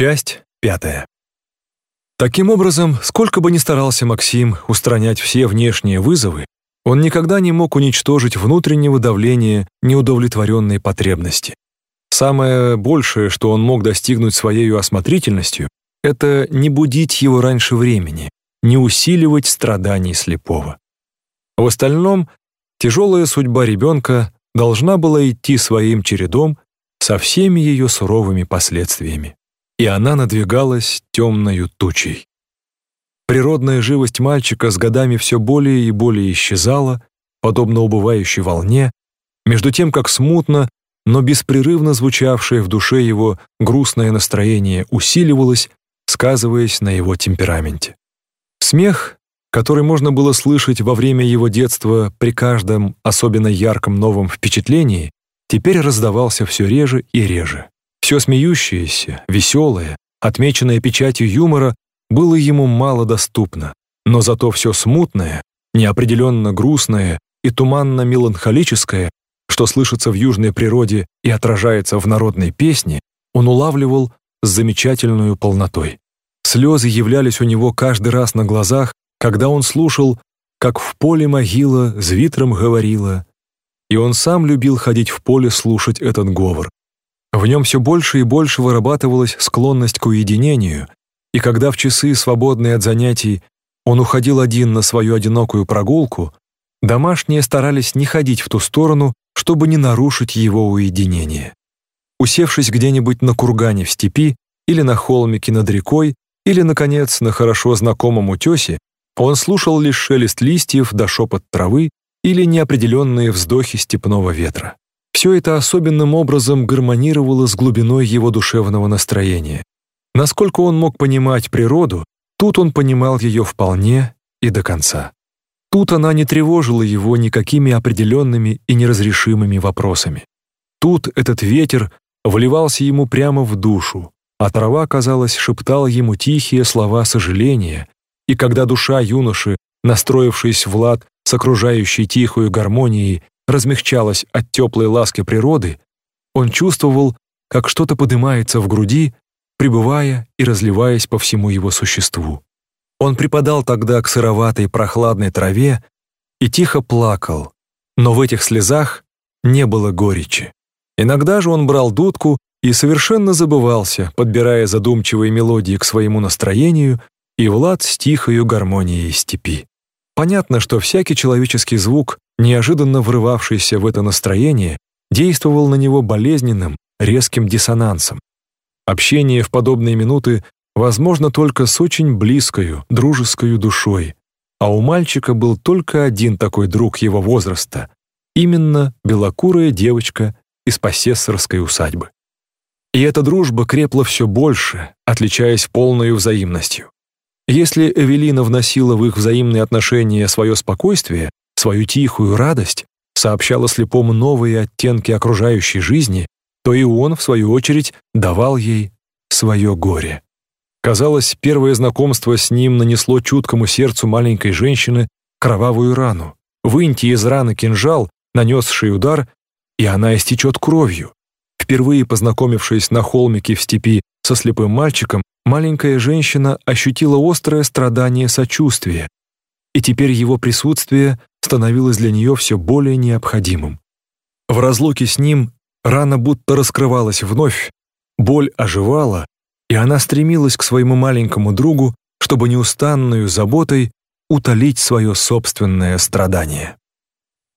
Часть пятая. Таким образом, сколько бы ни старался Максим устранять все внешние вызовы, он никогда не мог уничтожить внутреннего давления неудовлетворенной потребности. Самое большее, что он мог достигнуть своей осмотрительностью, это не будить его раньше времени, не усиливать страданий слепого. В остальном, тяжелая судьба ребенка должна была идти своим чередом со всеми ее суровыми последствиями. И она надвигалась темною тучей. Природная живость мальчика с годами все более и более исчезала, подобно убывающей волне, между тем, как смутно, но беспрерывно звучавшее в душе его грустное настроение усиливалось, сказываясь на его темпераменте. Смех, который можно было слышать во время его детства при каждом особенно ярком новом впечатлении, теперь раздавался все реже и реже. Все смеющееся, веселое, отмеченное печатью юмора, было ему мало доступно, но зато все смутное, неопределенно грустное и туманно-меланхолическое, что слышится в южной природе и отражается в народной песне, он улавливал с замечательной полнотой. Слезы являлись у него каждый раз на глазах, когда он слушал, как в поле могила с витром говорила, и он сам любил ходить в поле слушать этот говор. В нем все больше и больше вырабатывалась склонность к уединению, и когда в часы, свободные от занятий, он уходил один на свою одинокую прогулку, домашние старались не ходить в ту сторону, чтобы не нарушить его уединение. Усевшись где-нибудь на кургане в степи или на холмике над рекой, или, наконец, на хорошо знакомом утесе, он слушал лишь шелест листьев да шепот травы или неопределенные вздохи степного ветра. Все это особенным образом гармонировало с глубиной его душевного настроения. Насколько он мог понимать природу, тут он понимал ее вполне и до конца. Тут она не тревожила его никакими определенными и неразрешимыми вопросами. Тут этот ветер вливался ему прямо в душу, а трава, казалось, шептала ему тихие слова сожаления, и когда душа юноши, настроившись в лад с окружающей тихою гармонией, размягчалась от теплой ласки природы, он чувствовал, как что-то поднимается в груди, пребывая и разливаясь по всему его существу. Он припадал тогда к сыроватой прохладной траве и тихо плакал, но в этих слезах не было горечи. Иногда же он брал дудку и совершенно забывался, подбирая задумчивые мелодии к своему настроению и Влад с тихою гармонией степи. Понятно, что всякий человеческий звук, неожиданно врывавшийся в это настроение, действовал на него болезненным, резким диссонансом. Общение в подобные минуты возможно только с очень близкою, дружескою душой, а у мальчика был только один такой друг его возраста, именно белокурая девочка из посессорской усадьбы. И эта дружба крепла все больше, отличаясь полной взаимностью. Если Эвелина вносила в их взаимные отношения свое спокойствие, свою тихую радость, сообщала слепому новые оттенки окружающей жизни, то и он, в свою очередь, давал ей свое горе. Казалось, первое знакомство с ним нанесло чуткому сердцу маленькой женщины кровавую рану. Выньте из раны кинжал, нанесший удар, и она истечет кровью. Впервые познакомившись на холмике в степи со слепым мальчиком, маленькая женщина ощутила острое страдание сочувствия, и теперь его присутствие становилось для нее все более необходимым. В разлуке с ним рана будто раскрывалась вновь, боль оживала, и она стремилась к своему маленькому другу, чтобы неустанную заботой утолить свое собственное страдание.